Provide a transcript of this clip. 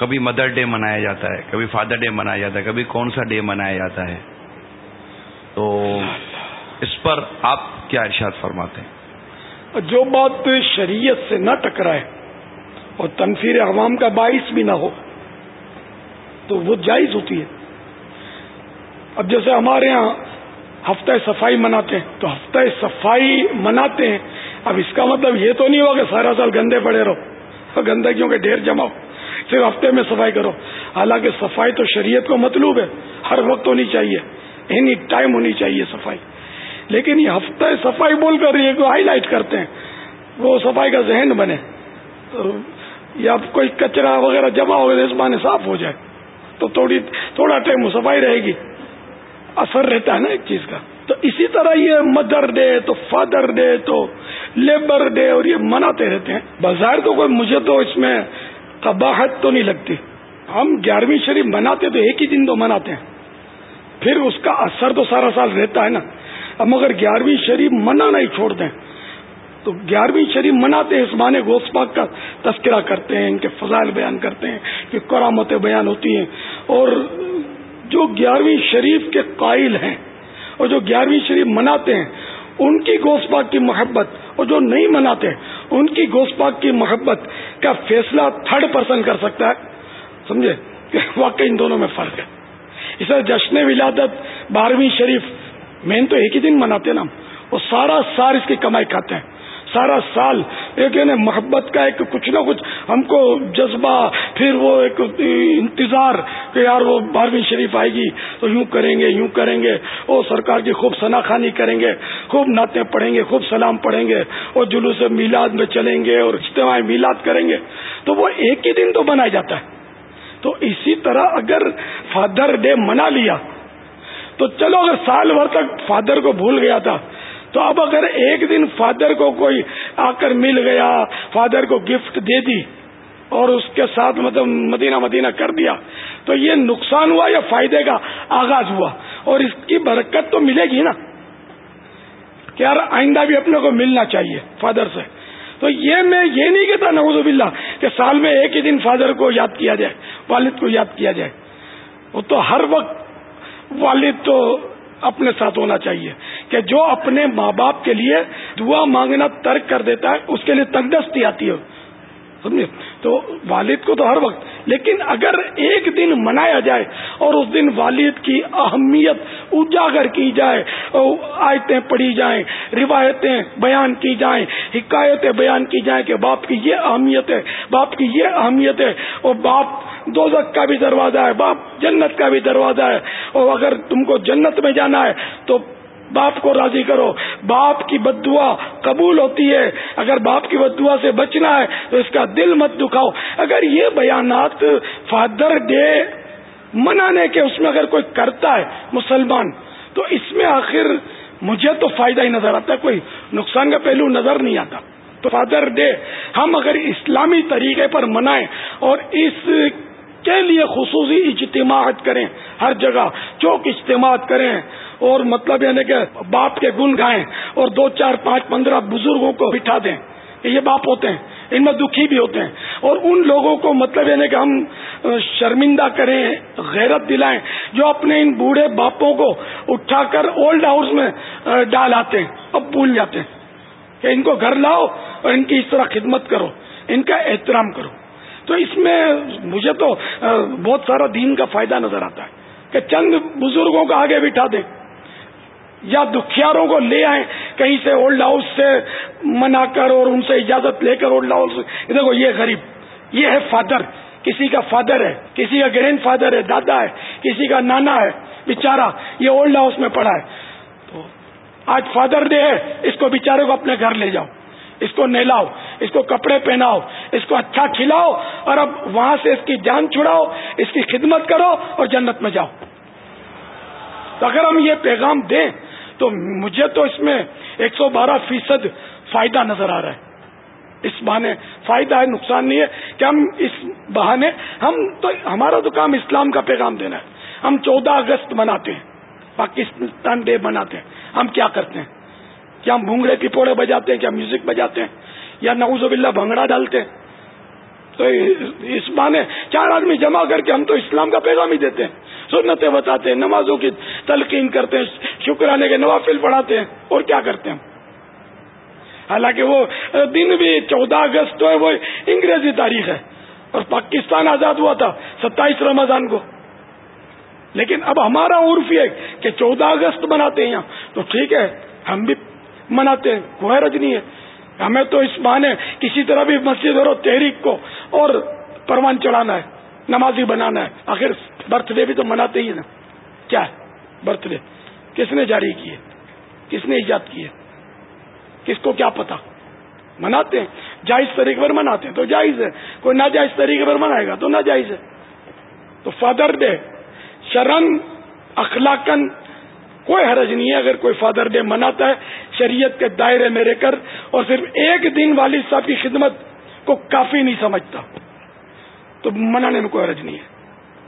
کبھی mother day منایا جاتا ہے، کبھی فادر ڈے منایا جاتا ہے، کبھی کون سا ڈے منایا جاتا ہے۔ تو اس پر آپ کیا ارشاد فرماتے ہیں؟ جو بات شریعت سے نہ ٹکرائے اور تنفیر عوام کا باعث بھی نہ ہو، تو وہ جائز ہوتی ہے۔ اب جیسے ہمارے ہاں ہفتہ صفائی مناتے ہیں، تو ہفتہ صفائی مناتے ہیں۔ اب اس کا مطلب یہ تو نہیں ہوا کہ سارا سال گندے پڑے رہو گندگیوں کے ڈھیر جماؤ صرف ہفتے میں صفائی کرو۔ حالانکہ صفائی تو شریعت کو مطلوب ہے، ہر وقت ہونی چاہیے۔ اینی ٹائم ہونی چاہیے صفائی۔ لیکن یہ ہفتہ صفائی بول کر یہ کو ہائی لائٹ کرتے ہیں۔ وہ صفائی کا ذہن بنے۔ یا کوئی کچرا وغیرہ جمع ہو گیا اس بانے صاف ہو جائے۔ تو تھوڑی تھوڑا ٹائم صفائی رہے گی۔ اثر رہتا ہے نا ایک چیز کا۔ تو اسی طرح یہ مدر ڈے تو فادر ڈے تو لیبر ڈے اور یہ مناتے رہتے ہیں۔ بظاہر تو کوئی مجھے تو اس میں قباحت تو نہیں لگتی۔ ہم گیارہویں شریف مناتے تو ایک ہی دن تو مناتے ہیں۔ پھر اس کا اثر تو سارا سال رہتا ہے نا۔ اب اگر گیارہویں شریف منانا ہی چھوڑ دیں، تو گیارہویں شریف مناتے ہیں، اس معنی گوس پاک کا تذکرہ کرتے ہیں، ان کے فضائل بیان کرتے ہیں کہ کرامتیں بیان ہوتی ہیں۔ اور جو گیارہویں شریف کے قائل ہیں اور جو گیارہویں شریف مناتے ہیں، ان کی گوشت پاک کی محبت اور جو نہیں مناتے ان کی گوشت پاک کی محبت کا فیصلہ تھرڈ پرسن کر سکتا ہے۔ سمجھے؟ کہ واقعی ان دونوں میں فرق ہے۔ اسے جشن ولادت، بارہویں شریف مین تو ایک ہی دن مناتے نا وہ سارا سار اس کی کمائی کھاتے ہیں۔ سارا سال ایک یعنی محبت کا ایک کچھ نہ کچھ ہم کو جذبہ، پھر وہ ایک انتظار کہ یار وہ بارہویں شریف آئے گی تو یوں کریں گے، یوں کریں گے۔ وہ سرکار کی خوب ثنا خانی کریں گے۔ خوب نعتیں پڑھیں گے، خوب سلام پڑھیں گے اور جلوس میلاد میں چلیں گے اور اجتماع میلاد کریں گے۔ تو وہ ایک ہی دن تو بنایا جاتا ہے۔ تو اسی طرح اگر فادر ڈے منا لیا، تو چلو اگر سال بھر تک فادر کو بھول گیا تھا، تو اب اگر ایک دن فادر کو کوئی آ کر مل گیا، فادر کو گفٹ دے دی اور اس کے ساتھ مطلب مدینہ مدینہ کر دیا، تو یہ نقصان ہوا یا فائدے کا آغاز ہوا؟ اور اس کی برکت تو ملے گی نا۔ کہ یار آئندہ بھی اپنے کو ملنا چاہیے فادر سے۔ تو یہ میں یہ نہیں کہتا نوز باللہ، کہ سال میں ایک ہی دن فادر کو یاد کیا جائے، والد کو یاد کیا جائے۔ وہ تو ہر وقت والد تو اپنے ساتھ ہونا چاہیے، کہ جو اپنے ماں باپ کے لیے دعا مانگنا ترک کر دیتا ہے، اس کے لیے تندرستی آتی ہے سمجھے؟ تو والد کو تو ہر وقت لیکن اگر ایک دن منایا جائے اور اس دن والد کی اہمیت اجاگر کی جائے آیتیں پڑھی جائیں، روایتیں بیان کی جائیں، حکایتیں بیان کی جائیں کہ باپ کی یہ اہمیت ہے، باپ کی یہ اہمیت ہے، اور باپ دوزک کا بھی دروازہ ہے، باپ جنت کا بھی دروازہ ہے، اور اگر تم کو جنت میں جانا ہے تو باپ کو راضی کرو۔ باپ کی بد دعا قبول ہوتی ہے۔ اگر باپ کی بد دعا سے بچنا ہے تو اس کا دل مت دکھاؤ۔ اگر یہ بیانات فادر ڈے منانے کے اس میں اگر کوئی کرتا ہے مسلمان، تو اس میں آخر مجھے تو فائدہ ہی نظر آتا ہے۔ کوئی نقصان کا پہلو نظر نہیں آتا۔ تو فادر ڈے ہم اگر اسلامی طریقے پر منائیں اور اس کے لیے خصوصی اجتماعات کریں، ہر جگہ چوک اجتماعات کریں اور مطلب یعنی کہ باپ کے گن گائیں اور دو، چار، پانچ، پندرہ بزرگوں کو بٹھا دیں کہ یہ باپ ہوتے ہیں، ان میں دکھی بھی ہوتے ہیں۔ اور ان لوگوں کو مطلب یعنی کہ ہم شرمندہ کریں، غیرت دلائیں جو اپنے ان بوڑھے باپوں کو اٹھا کر اولڈ ہاؤس میں ڈال آتے ہیں، اب بھول جاتے ہیں کہ ان کو گھر لاؤ اور ان کی اس طرح خدمت کرو، ان کا احترام کرو۔ تو اس میں مجھے تو بہت سارا دین کا فائدہ نظر آتا ہے کہ چند بزرگوں کو آگے بٹھا دیں۔ یا دکھیاروں کو لے آئیں، کہیں سے اولڈ ہاؤس سے منا کر اور ان سے اجازت لے کر اولڈ ہاؤس دیکھو، یہ غریب، یہ ہے فادر کسی کا فادر ہے، کسی کا گرینڈ فادر ہے، دادا ہے، کسی کا نانا ہے، بیچارہ۔ یہ اولڈ ہاؤس میں پڑا ہے۔ تو آج فادر ڈے ہے، اس کو بیچارے کو اپنے گھر لے جاؤ۔ اس کو نہلاؤ، اس کو کپڑے پہناؤ، اس کو اچھا کھلاؤ اور اب وہاں سے اس کی جان چھڑاؤ، اس کی خدمت کرو اور جنت میں جاؤ۔ تو اگر ہم یہ پیغام دیں تو مجھے تو اس میں ایک سو بارہ فیصد فائدہ نظر آ رہا ہے۔ اس بہانے فائدہ ہے، نقصان نہیں ہے کہ ہم اس بہانے، ہم تو ہمارا تو کام اسلام کا پیغام دینا ہے۔ ہم چودہ اگست مناتے ہیں، پاکستان ڈے مناتے ہیں۔ ہم کیا کرتے ہیں؟ کیا ہم بھونگڑے پپوڑے بجاتے ہیں؟ کیا میوزک بجاتے ہیں؟ یا نعوذ باللہ بھنگڑا ڈالتے ہیں؟ تو اس معنی چار آدمی جمع کر کے ہم تو اسلام کا پیغام ہی دیتے ہیں۔ سنتیں بتاتے ہیں، نمازوں کی تلقین کرتے ہیں شکرانے کے نوافل پڑھاتے ہیں، اور کیا کرتے ہیں؟ حالانکہ وہ دن بھی چودہ اگست تو ہے، وہ انگریزی تاریخ ہے، اور پاکستان آزاد ہوا تھا ستائیس رمضان کو۔ لیکن اب ہمارا عرف یہ کہ چودہ اگست مناتے ہیں یہاں۔ تو ٹھیک ہے، ہم بھی مناتے ہیں، کوئی حرج نہیں ہے۔ ہمیں تو اس معنی کسی طرح بھی مسجد اور تحریک کو اور پروان چڑھانا ہے، نمازی بنانا ہے۔ آخر برتھ ڈے بھی تو مناتے ہی نا۔ کیا ہے؟ Birthday. کس نے جاری کیے؟ کس نے ایجاد کیے؟ کس کو کیا پتا؟ مناتے ہیں۔ جائز طریقے پر مناتے ہیں تو جائز ہے۔ کوئی ناجائز طریقے پر منائے گا تو ناجائز ہے۔ تو فادر ڈے، شرن اخلاقن کوئی حرج نہیں ہے۔ اگر کوئی فادر ڈے مناتا ہے، شریعت کے دائرے میں رہ کر اور صرف ایک دن والد صاحب کی خدمت کو کافی نہیں سمجھتا، تو منانے میں کوئی حرج نہیں ہے۔